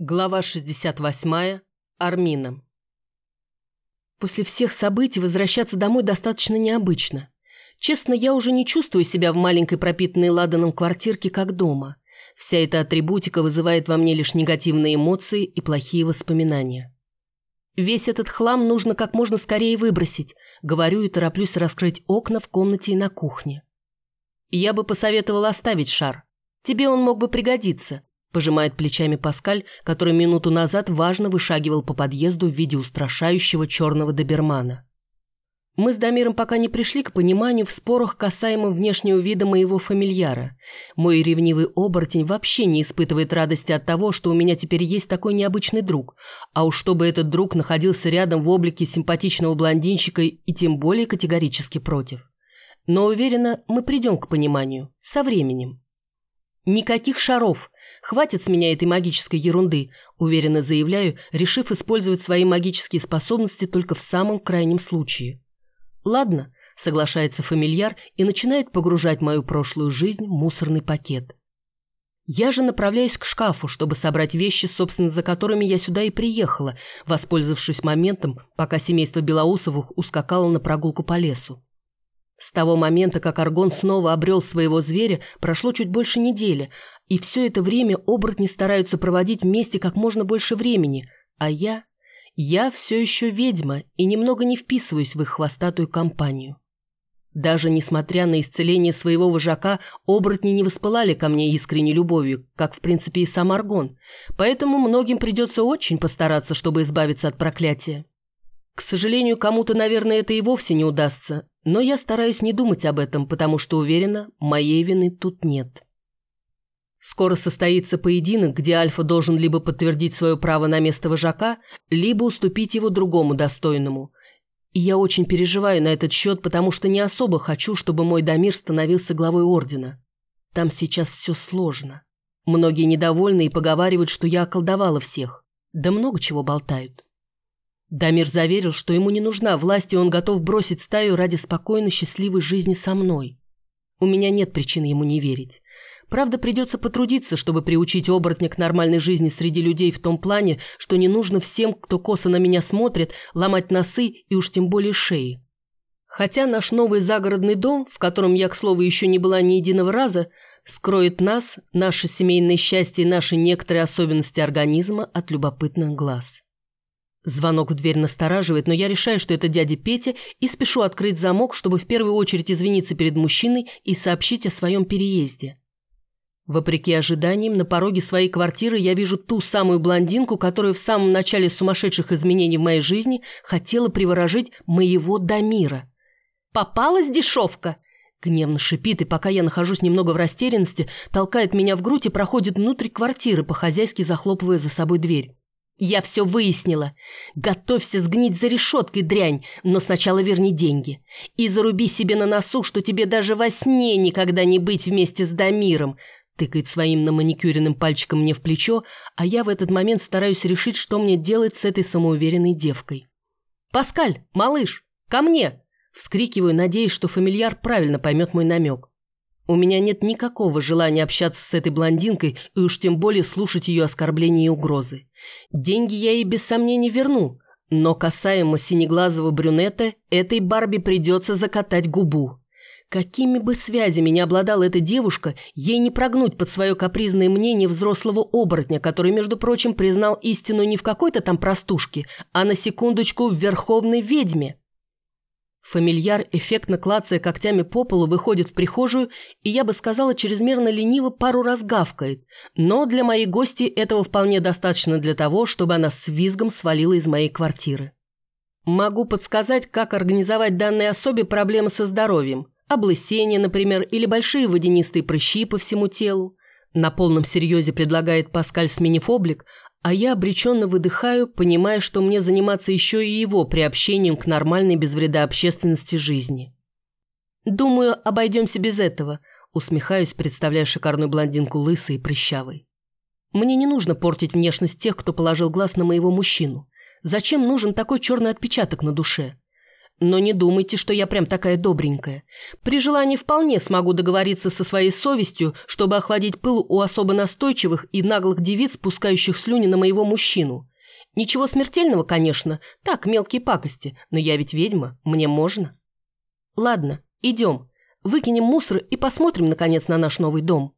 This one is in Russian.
Глава 68. Армина. После всех событий возвращаться домой достаточно необычно. Честно, я уже не чувствую себя в маленькой пропитанной ладаном квартирке как дома. Вся эта атрибутика вызывает во мне лишь негативные эмоции и плохие воспоминания. Весь этот хлам нужно как можно скорее выбросить, говорю и тороплюсь раскрыть окна в комнате и на кухне. Я бы посоветовала оставить шар. Тебе он мог бы пригодиться, Пожимает плечами Паскаль, который минуту назад важно вышагивал по подъезду в виде устрашающего черного добермана. Мы с Дамиром пока не пришли к пониманию в спорах касаемо внешнего вида моего фамильяра. Мой ревнивый оборотень вообще не испытывает радости от того, что у меня теперь есть такой необычный друг. А уж чтобы этот друг находился рядом в облике симпатичного блондинчика и тем более категорически против. Но уверена, мы придем к пониманию. Со временем. Никаких шаров, Хватит с меня этой магической ерунды, уверенно заявляю, решив использовать свои магические способности только в самом крайнем случае. Ладно, соглашается фамильяр и начинает погружать мою прошлую жизнь в мусорный пакет. Я же направляюсь к шкафу, чтобы собрать вещи, собственно, за которыми я сюда и приехала, воспользовавшись моментом, пока семейство Белоусовых ускакало на прогулку по лесу. С того момента, как Аргон снова обрел своего зверя, прошло чуть больше недели, и все это время оборотни стараются проводить вместе как можно больше времени, а я... Я все еще ведьма и немного не вписываюсь в их хвостатую компанию. Даже несмотря на исцеление своего вожака, оборотни не воспылали ко мне искренней любовью, как в принципе и сам Аргон, поэтому многим придется очень постараться, чтобы избавиться от проклятия. К сожалению, кому-то, наверное, это и вовсе не удастся, но я стараюсь не думать об этом, потому что уверена, моей вины тут нет. Скоро состоится поединок, где Альфа должен либо подтвердить свое право на место вожака, либо уступить его другому достойному. И я очень переживаю на этот счет, потому что не особо хочу, чтобы мой Дамир становился главой Ордена. Там сейчас все сложно. Многие недовольны и поговаривают, что я околдовала всех. Да много чего болтают. Дамир заверил, что ему не нужна власть, и он готов бросить стаю ради спокойной, счастливой жизни со мной. У меня нет причин ему не верить. Правда, придется потрудиться, чтобы приучить оборотня к нормальной жизни среди людей в том плане, что не нужно всем, кто косо на меня смотрит, ломать носы и уж тем более шеи. Хотя наш новый загородный дом, в котором я, к слову, еще не была ни единого раза, скроет нас, наше семейное счастье и наши некоторые особенности организма от любопытных глаз. Звонок в дверь настораживает, но я решаю, что это дядя Петя, и спешу открыть замок, чтобы в первую очередь извиниться перед мужчиной и сообщить о своем переезде. Вопреки ожиданиям, на пороге своей квартиры я вижу ту самую блондинку, которая в самом начале сумасшедших изменений в моей жизни хотела приворожить моего Дамира. «Попалась дешевка!» Гневно шипит, и пока я нахожусь немного в растерянности, толкает меня в грудь и проходит внутрь квартиры, по-хозяйски захлопывая за собой дверь. «Я все выяснила. Готовься сгнить за решеткой, дрянь, но сначала верни деньги. И заруби себе на носу, что тебе даже во сне никогда не быть вместе с Дамиром, Тыкает своим наманикюренным пальчиком мне в плечо, а я в этот момент стараюсь решить, что мне делать с этой самоуверенной девкой. «Паскаль, малыш, ко мне!» Вскрикиваю, надеясь, что фамильяр правильно поймет мой намек. У меня нет никакого желания общаться с этой блондинкой и уж тем более слушать ее оскорбления и угрозы. Деньги я ей без сомнений верну, но касаемо синеглазого брюнета, этой Барби придется закатать губу. Какими бы связями ни обладала эта девушка, ей не прогнуть под свое капризное мнение взрослого оборотня, который, между прочим, признал истину не в какой-то там простушке, а на секундочку в верховной ведьме. Фамильяр, эффектно клацая когтями по полу, выходит в прихожую, и я бы сказала, чрезмерно лениво пару раз гавкает. Но для моей гости этого вполне достаточно для того, чтобы она с визгом свалила из моей квартиры. Могу подсказать, как организовать данной особе проблемы со здоровьем – Облысение, например, или большие водянистые прыщи по всему телу. На полном серьезе предлагает Паскаль сменив облик, а я обреченно выдыхаю, понимая, что мне заниматься еще и его приобщением к нормальной без вреда общественности жизни. «Думаю, обойдемся без этого», усмехаюсь, представляя шикарную блондинку лысой и прыщавой. «Мне не нужно портить внешность тех, кто положил глаз на моего мужчину. Зачем нужен такой черный отпечаток на душе? Но не думайте, что я прям такая добренькая. При желании вполне смогу договориться со своей совестью, чтобы охладить пыл у особо настойчивых и наглых девиц, пускающих слюни на моего мужчину. Ничего смертельного, конечно, так, мелкие пакости, но я ведь ведьма, мне можно. Ладно, идем, выкинем мусор и посмотрим, наконец, на наш новый дом.